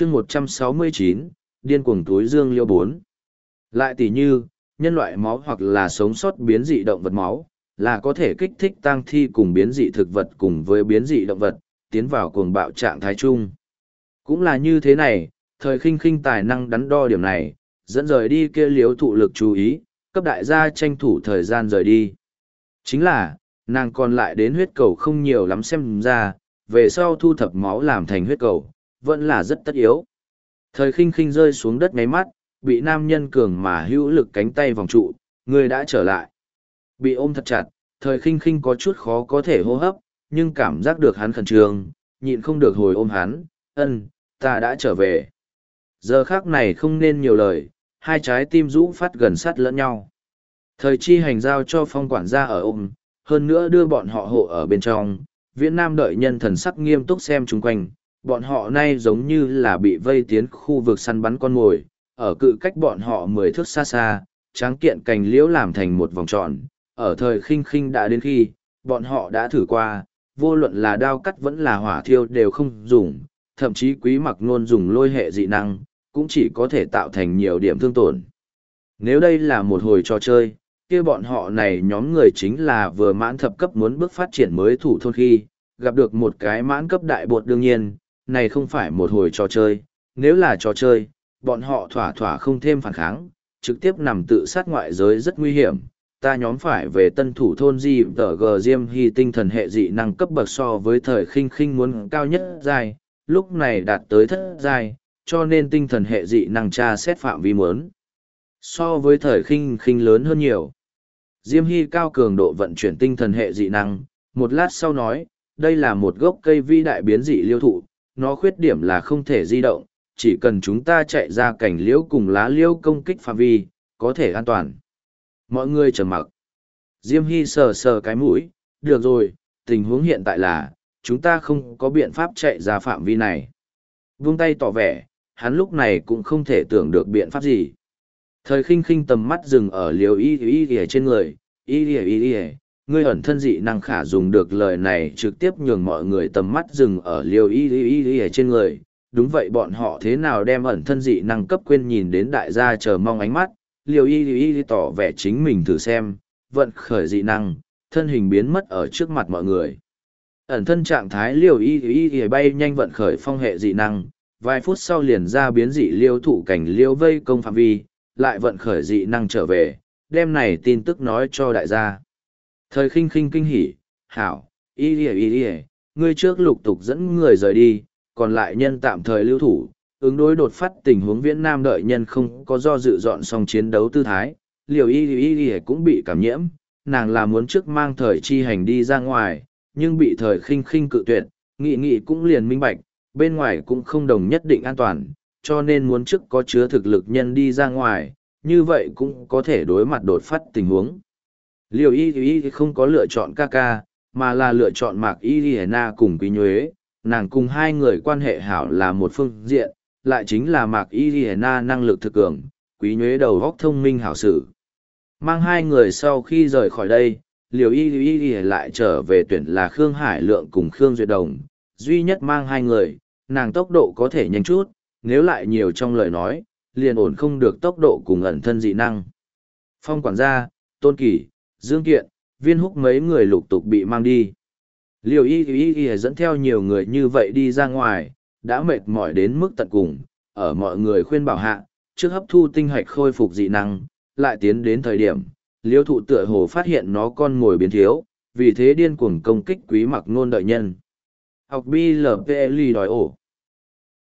chương một trăm sáu mươi chín, điên cuồng túi dương liêu bốn. Lại tỷ như, nhân loại máu hoặc là sống sót biến dị động vật máu, là có thể kích thích tăng thi cùng biến dị thực vật cùng với biến dị động vật, tiến vào cuồng bạo trạng thái chung. Cũng là như thế này, thời khinh khinh tài năng đắn đo điểm này, dẫn rời đi kia liếu thụ lực chú ý, cấp đại gia tranh thủ thời gian rời đi. Chính là, nàng còn lại đến huyết cầu không nhiều lắm xem ra, về sau thu thập máu làm thành huyết cầu vẫn là rất tất yếu. Thời khinh khinh rơi xuống đất ngáy mắt, bị nam nhân cường mà hữu lực cánh tay vòng trụ, người đã trở lại. Bị ôm thật chặt, thời khinh khinh có chút khó có thể hô hấp, nhưng cảm giác được hắn khẩn trương, nhịn không được hồi ôm hắn, ân, ta đã trở về. Giờ khác này không nên nhiều lời, hai trái tim rũ phát gần sát lẫn nhau. Thời chi hành giao cho phong quản gia ở ôm, hơn nữa đưa bọn họ hộ ở bên trong, viễn nam đợi nhân thần sắc nghiêm túc xem chung quanh, bọn họ nay giống như là bị vây tiến khu vực săn bắn con mồi, ở cự cách bọn họ mười thước xa xa, tráng kiện cành liễu làm thành một vòng tròn, ở thời khinh khinh đã đến khi, bọn họ đã thử qua, vô luận là đao cắt vẫn là hỏa thiêu đều không dùng, thậm chí quý mặc nôn dùng lôi hệ dị năng, cũng chỉ có thể tạo thành nhiều điểm thương tổn. Nếu đây là một hồi trò chơi, kia bọn họ này nhóm người chính là vừa mãn thập cấp muốn bước phát triển mới thủ thôn khi, gặp được một cái mãn cấp đại bột đương nhiên, này không phải một hồi trò chơi, nếu là trò chơi, bọn họ thỏa thỏa không thêm phản kháng, trực tiếp nằm tự sát ngoại giới rất nguy hiểm. Ta nhóm phải về tân thủ thôn di tờ g diêm hy tinh thần hệ dị năng cấp bậc so với thời khinh khinh muốn cao nhất dài, lúc này đạt tới thất dài, cho nên tinh thần hệ dị năng tra xét phạm vi muốn. So với thời khinh khinh lớn hơn nhiều. Diêm Hy cao cường độ vận chuyển tinh thần hệ dị năng, một lát sau nói, đây là một gốc cây vi đại biến dị liêu thụ, nó khuyết điểm là không thể di động, chỉ cần chúng ta chạy ra cảnh liễu cùng lá liễu công kích phạm vi, có thể an toàn. Mọi người trầm mặc. Diêm Hy sờ sờ cái mũi, được rồi, tình huống hiện tại là, chúng ta không có biện pháp chạy ra phạm vi này. Vung tay tỏ vẻ, hắn lúc này cũng không thể tưởng được biện pháp gì. Thời khinh khinh tầm mắt dừng ở liều y y y trên người, y y y y, ngươi ẩn thân dị năng khả dùng được lời này trực tiếp nhường mọi người tầm mắt dừng ở liều y y y y trên người. Đúng vậy bọn họ thế nào đem ẩn thân dị năng cấp quên nhìn đến đại gia chờ mong ánh mắt, liều y y y tỏ vẻ chính mình thử xem, vận khởi dị năng, thân hình biến mất ở trước mặt mọi người. Ẩn thân trạng thái liều y y y bay nhanh vận khởi phong hệ dị năng, vài phút sau liền ra biến dị liêu thủ cảnh liêu vây công phạm vi, lại vận khởi dị năng trở về, đem này tin tức nói cho đại gia. Thời khinh khinh kinh hỉ, hảo, y đi y đi ngươi trước lục tục dẫn người rời đi, còn lại nhân tạm thời lưu thủ, ứng đối đột phát tình huống viễn nam đợi nhân không có do dự dọn xong chiến đấu tư thái, liều y y y cũng bị cảm nhiễm, nàng là muốn trước mang thời chi hành đi ra ngoài, nhưng bị thời khinh khinh cự tuyệt, nghị nghị cũng liền minh bạch, bên ngoài cũng không đồng nhất định an toàn, cho nên muốn trước có chứa thực lực nhân đi ra ngoài, như vậy cũng có thể đối mặt đột phát tình huống. Liều y y không có lựa chọn ca ca, mà là lựa chọn mạc y y na cùng quý nhuế, nàng cùng hai người quan hệ hảo là một phương diện, lại chính là mạc y y na năng lực thực cường, quý nhuế đầu góc thông minh hảo sử. Mang hai người sau khi rời khỏi đây, liều y y y lại trở về tuyển là Khương Hải Lượng cùng Khương Duyệt Đồng, duy nhất mang hai người, nàng tốc độ có thể nhanh chút, nếu lại nhiều trong lời nói, liền ổn không được tốc độ cùng ẩn thân dị năng. Phong quản gia, Tôn Kỳ, Dương Kiện, viên húc mấy người lục tục bị mang đi. Liều y y y dẫn theo nhiều người như vậy đi ra ngoài, đã mệt mỏi đến mức tận cùng, ở mọi người khuyên bảo hạ, trước hấp thu tinh hạch khôi phục dị năng, lại tiến đến thời điểm, liêu thụ tựa hồ phát hiện nó con ngồi biến thiếu, vì thế điên cuồng công kích quý mặc nôn đợi nhân. Học BLPL đòi ổ.